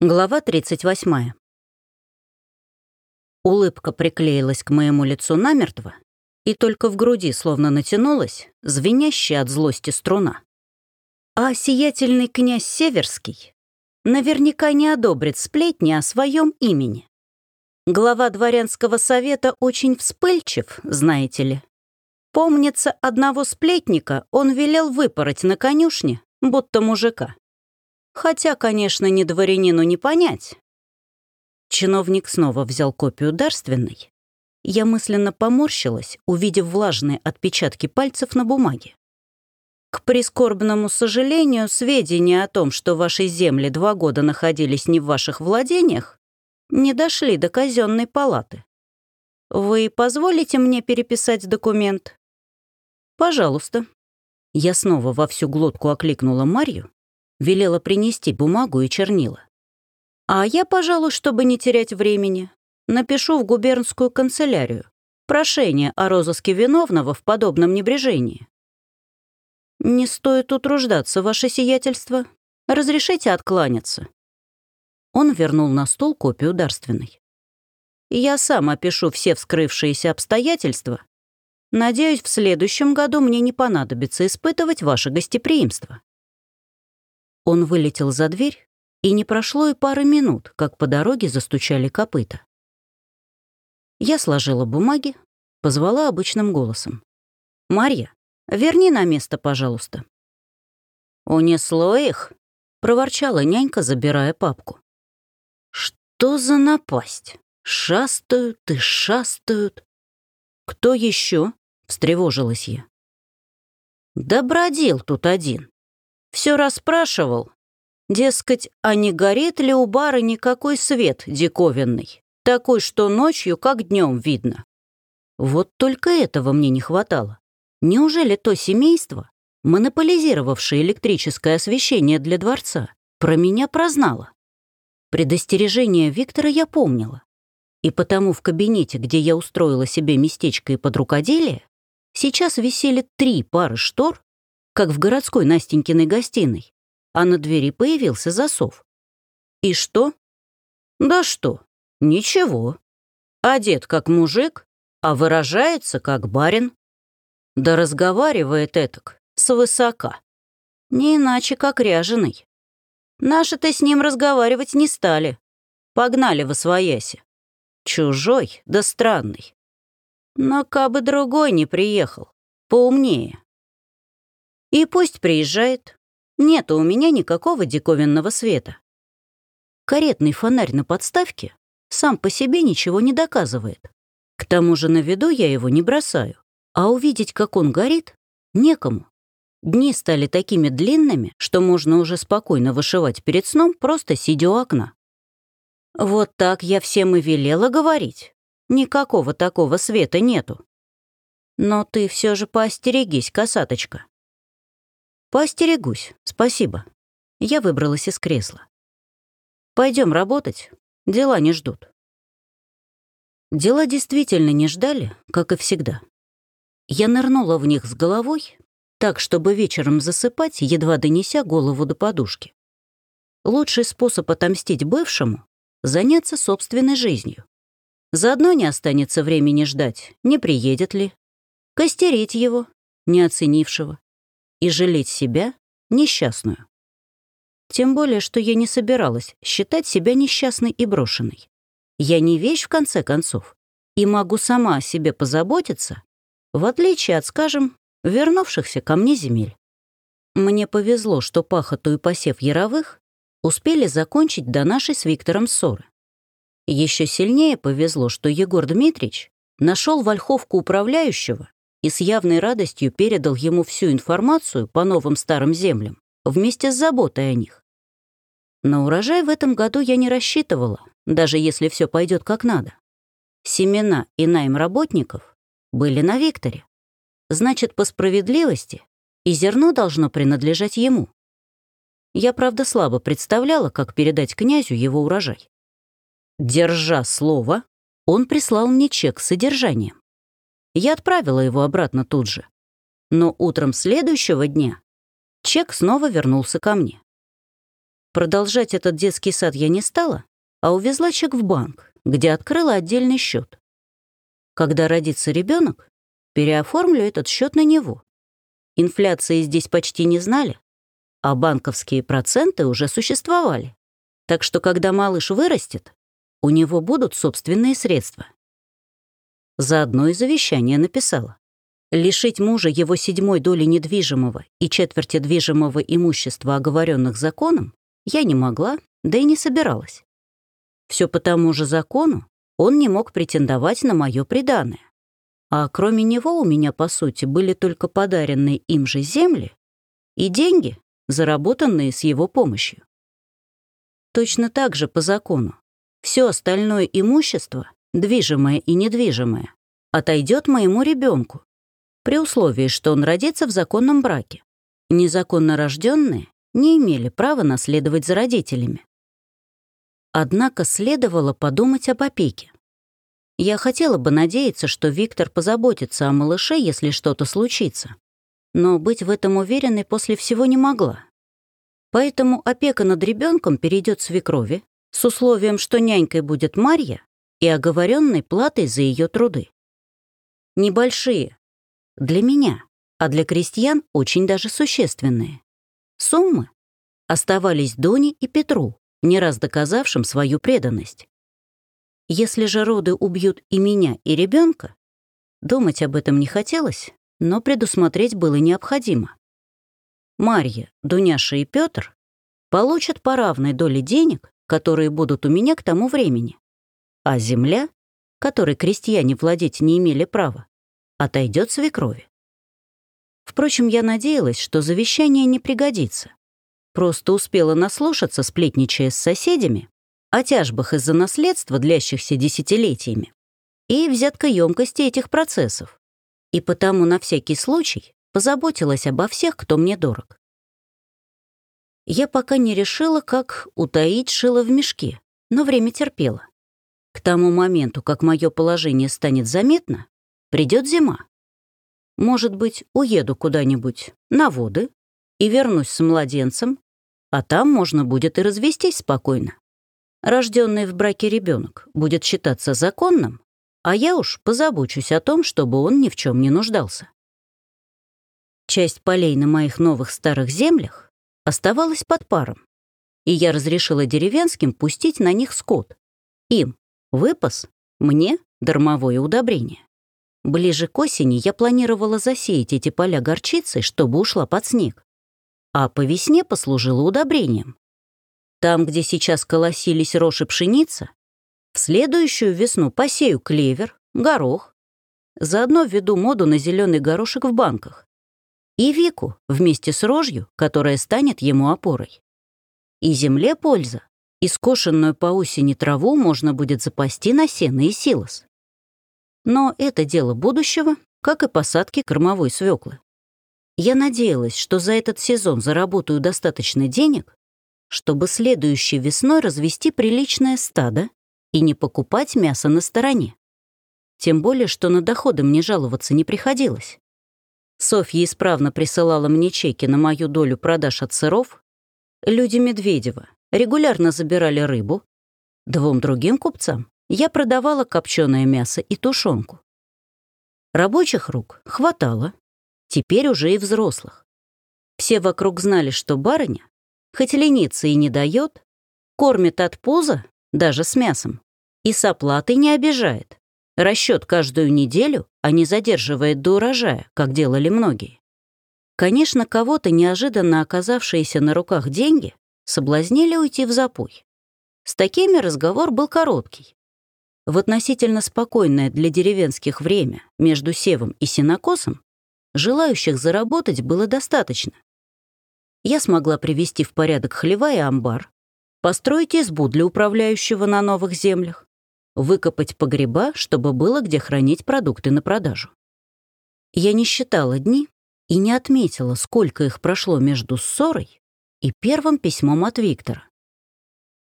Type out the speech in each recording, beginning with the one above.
Глава 38. Улыбка приклеилась к моему лицу намертво, и только в груди словно натянулась, звенящая от злости струна. А сиятельный князь Северский наверняка не одобрит сплетни о своем имени. Глава дворянского совета очень вспыльчив, знаете ли. Помнится, одного сплетника он велел выпороть на конюшне, будто мужика. Хотя, конечно, ни дворянину не понять. Чиновник снова взял копию дарственной. Я мысленно поморщилась, увидев влажные отпечатки пальцев на бумаге. К прискорбному сожалению, сведения о том, что ваши земли два года находились не в ваших владениях, не дошли до казенной палаты. Вы позволите мне переписать документ? Пожалуйста. Я снова во всю глотку окликнула Марью, велела принести бумагу и чернила. А я, пожалуй, чтобы не терять времени, напишу в губернскую канцелярию прошение о розыске виновного в подобном небрежении. Не стоит утруждаться, ваше сиятельство. Разрешите откланяться. Он вернул на стол копию дарственной. Я сам опишу все вскрывшиеся обстоятельства. Надеюсь, в следующем году мне не понадобится испытывать ваше гостеприимство. Он вылетел за дверь, и не прошло и пары минут, как по дороге застучали копыта. Я сложила бумаги, позвала обычным голосом. «Марья, верни на место, пожалуйста». «Унесло их?» — проворчала нянька, забирая папку. «Что за напасть? Шастают и шастают». «Кто еще? встревожилась я. «Да бродил тут один. Все расспрашивал. Дескать, а не горит ли у бара никакой свет диковинный, такой, что ночью, как днем видно. Вот только этого мне не хватало. Неужели то семейство, монополизировавшее электрическое освещение для дворца, про меня прознало? Предостережение Виктора я помнила. И потому в кабинете, где я устроила себе местечко и под рукоделие, сейчас висели три пары штор как в городской Настенькиной гостиной, а на двери появился засов. И что? Да что, ничего. Одет как мужик, а выражается как барин. Да разговаривает этак, свысока. Не иначе, как ряженый. Наши-то с ним разговаривать не стали. Погнали во свояси. Чужой, да странный. Но кабы другой не приехал, поумнее, и пусть приезжает. Нету у меня никакого диковинного света. Каретный фонарь на подставке сам по себе ничего не доказывает. К тому же на виду я его не бросаю, а увидеть, как он горит, некому. Дни стали такими длинными, что можно уже спокойно вышивать перед сном, просто сидя у окна. Вот так я всем и велела говорить. Никакого такого света нету. Но ты все же поостерегись, косаточка. «Поостерегусь, спасибо». Я выбралась из кресла. Пойдем работать, дела не ждут». Дела действительно не ждали, как и всегда. Я нырнула в них с головой, так, чтобы вечером засыпать, едва донеся голову до подушки. Лучший способ отомстить бывшему — заняться собственной жизнью. Заодно не останется времени ждать, не приедет ли, костерить его, не оценившего, и жалеть себя несчастную. Тем более, что я не собиралась считать себя несчастной и брошенной. Я не вещь, в конце концов, и могу сама о себе позаботиться, в отличие от, скажем, вернувшихся ко мне земель. Мне повезло, что пахоту и посев яровых успели закончить до нашей с Виктором ссоры. Еще сильнее повезло, что Егор Дмитриевич нашел вольховку управляющего и с явной радостью передал ему всю информацию по новым старым землям вместе с заботой о них. На урожай в этом году я не рассчитывала, даже если все пойдет как надо. Семена и найм работников были на Викторе. Значит, по справедливости и зерно должно принадлежать ему. Я, правда, слабо представляла, как передать князю его урожай. Держа слово, он прислал мне чек с содержанием. Я отправила его обратно тут же. Но утром следующего дня чек снова вернулся ко мне. Продолжать этот детский сад я не стала, а увезла чек в банк, где открыла отдельный счет. Когда родится ребенок, переоформлю этот счет на него. Инфляции здесь почти не знали, а банковские проценты уже существовали. Так что, когда малыш вырастет, у него будут собственные средства. Заодно и завещание написала. Лишить мужа его седьмой доли недвижимого и четверти движимого имущества, оговоренных законом, я не могла, да и не собиралась. Все по тому же закону он не мог претендовать на мое преданное. А кроме него у меня, по сути, были только подаренные им же земли и деньги, заработанные с его помощью. Точно так же по закону все остальное имущество, движимое и недвижимое, отойдет моему ребенку, при условии, что он родится в законном браке. Незаконно рожденные не имели права наследовать за родителями. Однако следовало подумать об опеке. Я хотела бы надеяться, что Виктор позаботится о малыше, если что-то случится. Но быть в этом уверенной после всего не могла. Поэтому опека над ребенком перейдет свекрови с условием, что нянькой будет Марья и оговоренной платой за ее труды. Небольшие. Для меня, а для крестьян очень даже существенные. Суммы оставались Доне и Петру, не раз доказавшим свою преданность. Если же роды убьют и меня, и ребенка, думать об этом не хотелось, но предусмотреть было необходимо. Марья, Дуняша и Петр получат по равной доле денег, которые будут у меня к тому времени, а земля, которой крестьяне владеть не имели права, отойдет свекрови. Впрочем, я надеялась, что завещание не пригодится. Просто успела наслушаться, сплетничая с соседями, о тяжбах из-за наследства, длящихся десятилетиями, и взяткоемкости этих процессов. И потому на всякий случай позаботилась обо всех, кто мне дорог. Я пока не решила, как утаить шило в мешке, но время терпело. К тому моменту, как мое положение станет заметно, придет зима. Может быть, уеду куда-нибудь на воды и вернусь с младенцем, а там можно будет и развестись спокойно. Рожденный в браке ребенок будет считаться законным, а я уж позабочусь о том, чтобы он ни в чем не нуждался. Часть полей на моих новых старых землях оставалась под паром, и я разрешила деревенским пустить на них скот. Им выпас, мне дармовое удобрение. Ближе к осени я планировала засеять эти поля горчицей, чтобы ушла под снег. А по весне послужила удобрением. Там, где сейчас колосились рожь и пшеница, в следующую весну посею клевер, горох. Заодно введу моду на зеленый горошек в банках. И Вику вместе с рожью, которая станет ему опорой. И земле польза, и скошенную по осени траву можно будет запасти на сено и силос. Но это дело будущего, как и посадки кормовой свеклы. Я надеялась, что за этот сезон заработаю достаточно денег, чтобы следующей весной развести приличное стадо и не покупать мясо на стороне. Тем более, что на доходы мне жаловаться не приходилось. Софья исправно присылала мне чеки на мою долю продаж от сыров. Люди Медведева регулярно забирали рыбу. Двум другим купцам я продавала копченое мясо и тушенку. Рабочих рук хватало, теперь уже и взрослых. Все вокруг знали, что барыня, хоть ленится и не дает, кормит от пуза, даже с мясом, и с оплатой не обижает. Расчет каждую неделю, а не задерживает до урожая, как делали многие. Конечно, кого-то неожиданно оказавшиеся на руках деньги соблазнили уйти в запой. С такими разговор был короткий. В относительно спокойное для деревенских время между севом и сенокосом Желающих заработать было достаточно. Я смогла привести в порядок хлева и амбар, построить избу для управляющего на новых землях, выкопать погреба, чтобы было где хранить продукты на продажу. Я не считала дни и не отметила, сколько их прошло между ссорой и первым письмом от Виктора.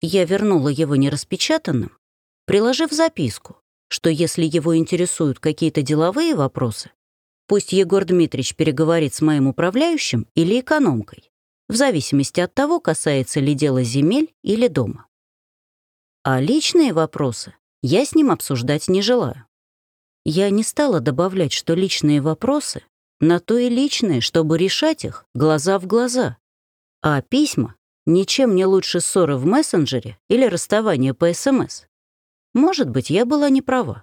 Я вернула его нераспечатанным, приложив записку, что если его интересуют какие-то деловые вопросы, Пусть Егор Дмитриевич переговорит с моим управляющим или экономкой. в зависимости от того, касается ли дело земель или дома. А личные вопросы я с ним обсуждать не желаю. Я не стала добавлять, что личные вопросы на то и личные, чтобы решать их глаза в глаза. А письма ничем не лучше ссоры в мессенджере или расставания по СМС. Может быть, я была не права.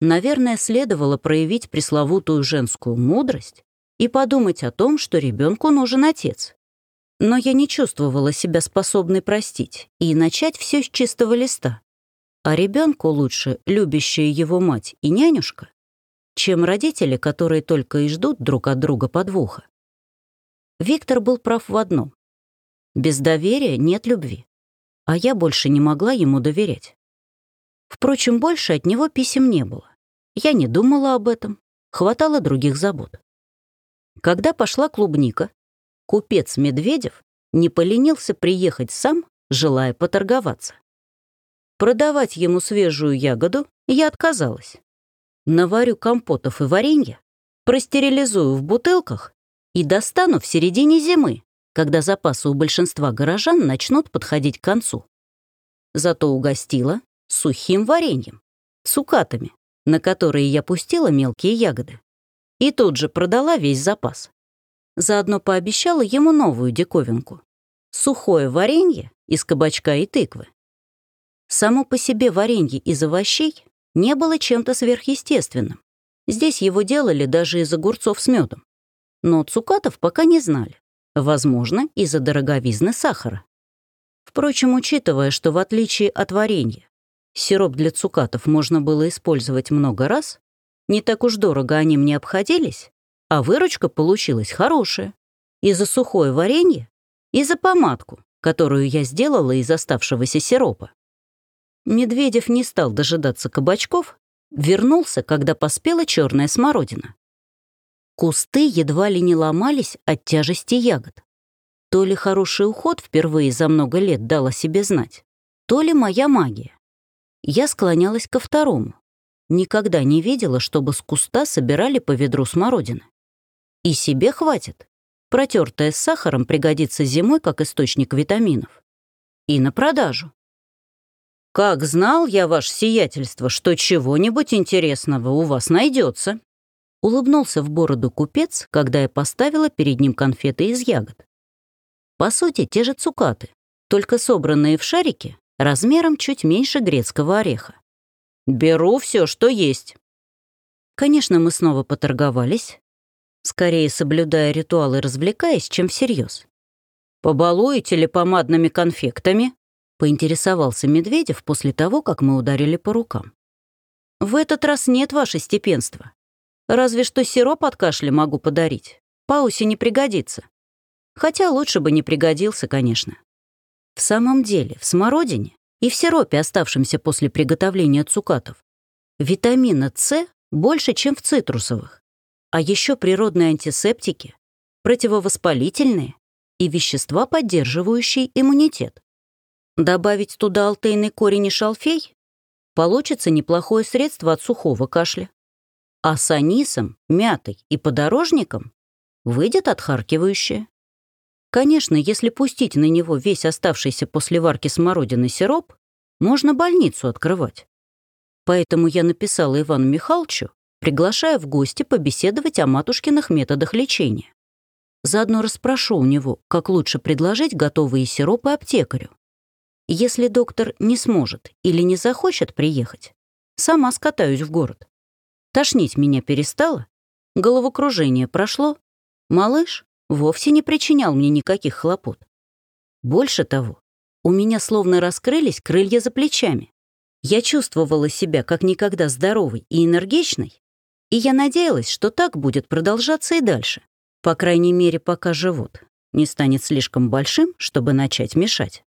Наверное, следовало проявить пресловутую женскую мудрость и подумать о том, что ребенку нужен отец. Но я не чувствовала себя способной простить и начать все с чистого листа а ребенку лучше любящая его мать и нянюшка, чем родители, которые только и ждут друг от друга подвоха. Виктор был прав в одном. Без доверия нет любви, а я больше не могла ему доверять. Впрочем, больше от него писем не было. Я не думала об этом, хватало других забот. Когда пошла клубника, купец Медведев не поленился приехать сам, желая поторговаться. Продавать ему свежую ягоду я отказалась. Наварю компотов и варенья, простерилизую в бутылках и достану в середине зимы, когда запасы у большинства горожан начнут подходить к концу. Зато угостила сухим вареньем, цукатами, на которые я пустила мелкие ягоды. И тут же продала весь запас. Заодно пообещала ему новую диковинку — сухое варенье из кабачка и тыквы. Само по себе варенье из овощей не было чем-то сверхъестественным. Здесь его делали даже из огурцов с медом. Но цукатов пока не знали. Возможно, из-за дороговизны сахара. Впрочем, учитывая, что в отличие от варенья, сироп для цукатов можно было использовать много раз, не так уж дорого они мне обходились, а выручка получилась хорошая. И за сухое варенье, и за помадку, которую я сделала из оставшегося сиропа. Медведев не стал дожидаться кабачков, вернулся, когда поспела черная смородина. Кусты едва ли не ломались от тяжести ягод. То ли хороший уход впервые за много лет дал о себе знать, то ли моя магия. Я склонялась ко второму. Никогда не видела, чтобы с куста собирали по ведру смородины. И себе хватит. Протертая с сахаром пригодится зимой как источник витаминов. И на продажу. «Как знал я, ваше сиятельство, что чего-нибудь интересного у вас найдется. Улыбнулся в бороду купец, когда я поставила перед ним конфеты из ягод. По сути, те же цукаты, только собранные в шарики размером чуть меньше грецкого ореха. «Беру все, что есть». Конечно, мы снова поторговались, скорее соблюдая ритуалы, развлекаясь, чем всерьез. «Побалуете ли помадными конфектами?» поинтересовался Медведев после того, как мы ударили по рукам. «В этот раз нет ваше степенства. Разве что сироп от кашля могу подарить. Паусе не пригодится. Хотя лучше бы не пригодился, конечно. В самом деле, в смородине и в сиропе, оставшемся после приготовления цукатов, витамина С больше, чем в цитрусовых. А еще природные антисептики, противовоспалительные и вещества, поддерживающие иммунитет. Добавить туда алтейный корень и шалфей? Получится неплохое средство от сухого кашля. А с анисом, мятой и подорожником выйдет отхаркивающее. Конечно, если пустить на него весь оставшийся после варки смородины сироп, можно больницу открывать. Поэтому я написала Ивану Михайловичу, приглашая в гости побеседовать о матушкиных методах лечения. Заодно расспрошу у него, как лучше предложить готовые сиропы аптекарю. Если доктор не сможет или не захочет приехать, сама скатаюсь в город. Тошнить меня перестало, головокружение прошло, малыш вовсе не причинял мне никаких хлопот. Больше того, у меня словно раскрылись крылья за плечами. Я чувствовала себя как никогда здоровой и энергичной, и я надеялась, что так будет продолжаться и дальше, по крайней мере, пока живот не станет слишком большим, чтобы начать мешать.